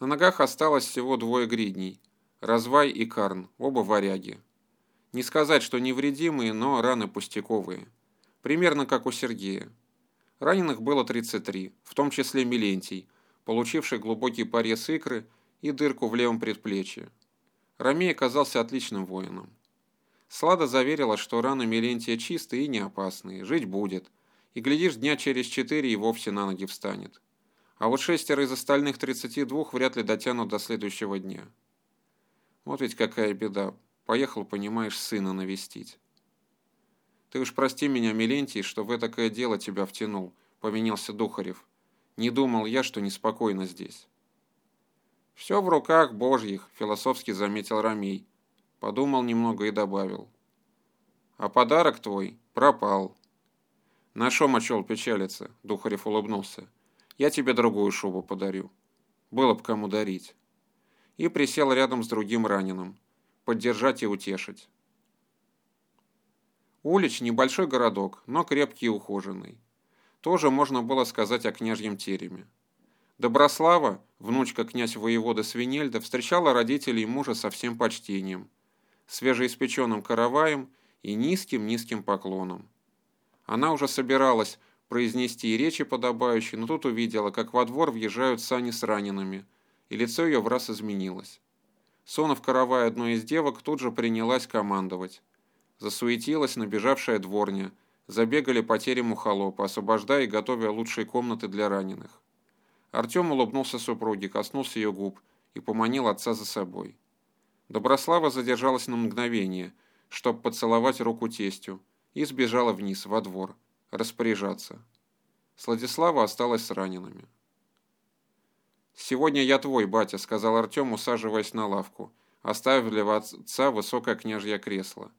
На ногах осталось всего двое гридней – Развай и Карн, оба варяги. Не сказать, что невредимые, но раны пустяковые. Примерно как у Сергея. Раненых было 33, в том числе Милентий, получивший глубокий порез икры и дырку в левом предплечье. Ромей оказался отличным воином. Слада заверила, что раны Милентия чистые и не опасные, жить будет, и, глядишь, дня через четыре и вовсе на ноги встанет. А вот шестеро из остальных 32 вряд ли дотянут до следующего дня. Вот ведь какая беда. Поехал, понимаешь, сына навестить. Ты уж прости меня, Милентий, что в такое дело тебя втянул, повинился Духарев. Не думал я, что неспокойно здесь. Все в руках божьих, философски заметил Рамей. Подумал немного и добавил. А подарок твой пропал. На шо мочел печалиться, Духарев улыбнулся. Я тебе другую шубу подарю. Было б кому дарить. И присел рядом с другим раненым. Поддержать и утешить. Улич – небольшой городок, но крепкий и ухоженный. Тоже можно было сказать о княжьем тереме. Доброслава, внучка князь воевода Свинельда, встречала родителей мужа со всем почтением, свежеиспеченным караваем и низким-низким поклоном. Она уже собиралась произнести и речи подобающие, но тут увидела, как во двор въезжают сани с ранеными, и лицо ее в раз изменилось. Сонов каравай одной из девок тут же принялась командовать. Засуетилась набежавшая дворня, забегали по терему холопа, освобождая и готовя лучшие комнаты для раненых. Артем улыбнулся супруге, коснулся ее губ и поманил отца за собой. Доброслава задержалась на мгновение, чтобы поцеловать руку тестю, и сбежала вниз, во двор распоряжаться. Сладислава осталась с ранеными. «Сегодня я твой, батя», — сказал Артем, усаживаясь на лавку, оставив для отца высокое княжье кресло.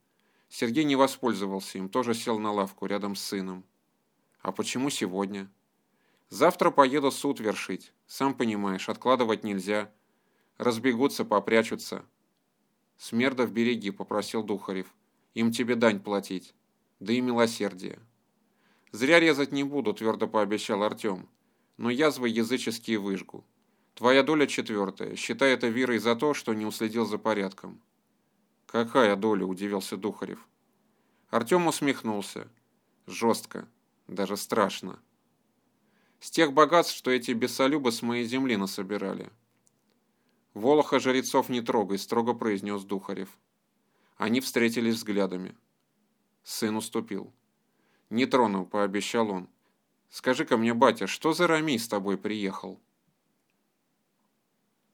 Сергей не воспользовался им, тоже сел на лавку рядом с сыном. «А почему сегодня?» «Завтра поеду суд вершить. Сам понимаешь, откладывать нельзя. Разбегутся, попрячутся». «Смердов береги», — попросил Духарев. «Им тебе дань платить. Да и милосердие». «Зря резать не буду», – твердо пообещал Артем. «Но язвы языческие выжгу. Твоя доля четвертая. Считай это вирой за то, что не уследил за порядком». «Какая доля?» – удивился Духарев. Артем усмехнулся. Жестко. Даже страшно. С тех богатств, что эти бесолюбы с моей земли насобирали. «Волоха жрецов не трогай», – строго произнес Духарев. Они встретились взглядами. Сын уступил. «Не трону», — пообещал он. «Скажи-ка мне, батя, что за Рамей с тобой приехал?»